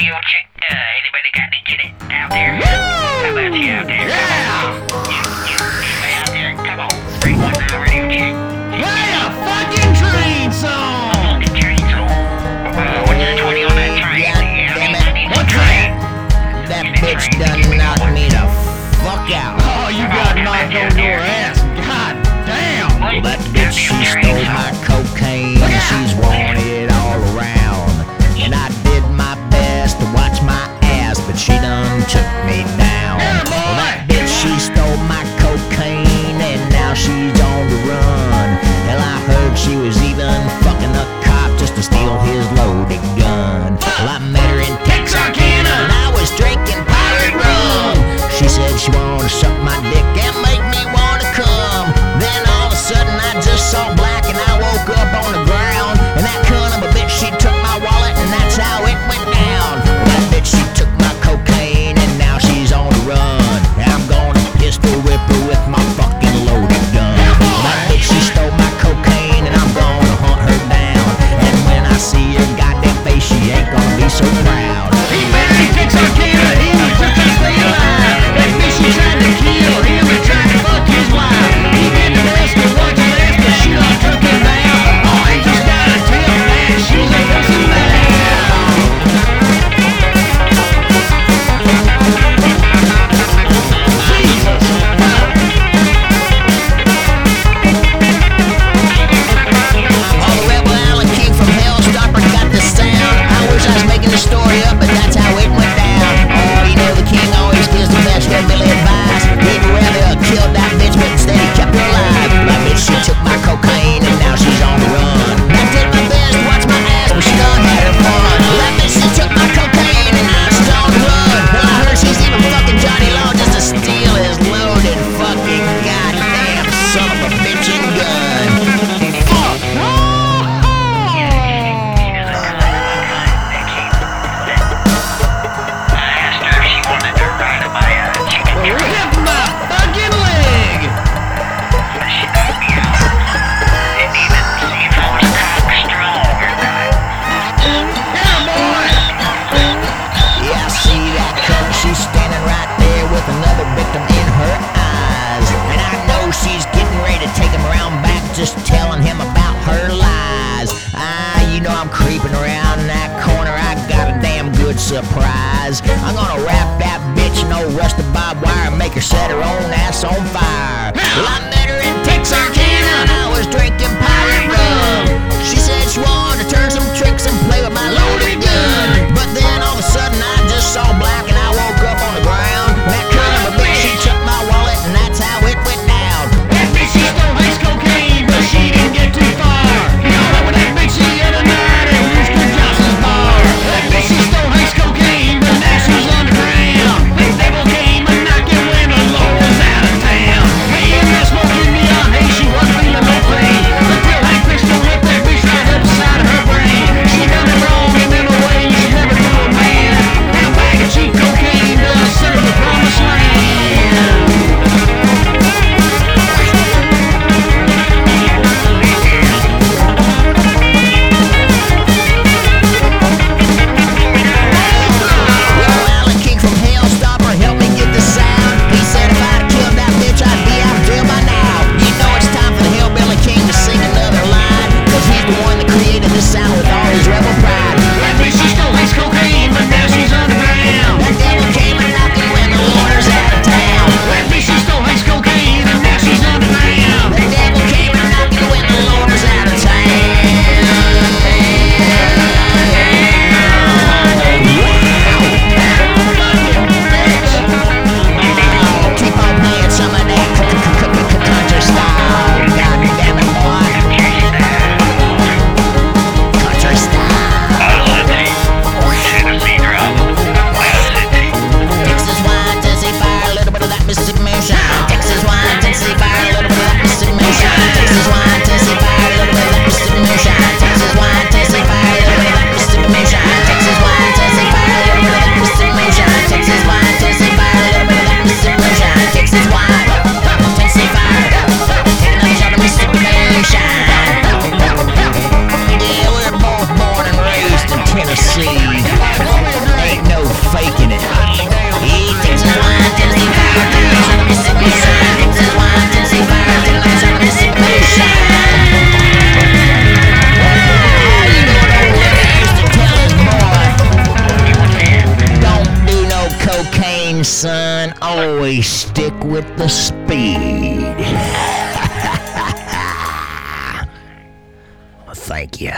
Anybody check? Uh, anybody got any out there? Woo! How about you out there? Yeah! You, you, out there? Come on, three one nine radio check. Play a fucking train song. The uh, that bitch done knocked me the fuck out. Oh, you got knocked on your ass. God damn. Well, that bitch, she stole my cocaine. She's wanted all around, and I. to take him around back, just telling him about her lies. Ah, you know I'm creeping around that corner. I got a damn good surprise. I'm gonna wrap that bitch in old rusted barbed wire and make her set her own ass on fire. Well, I met her in Texas. Son, always stick with the speed. thank you.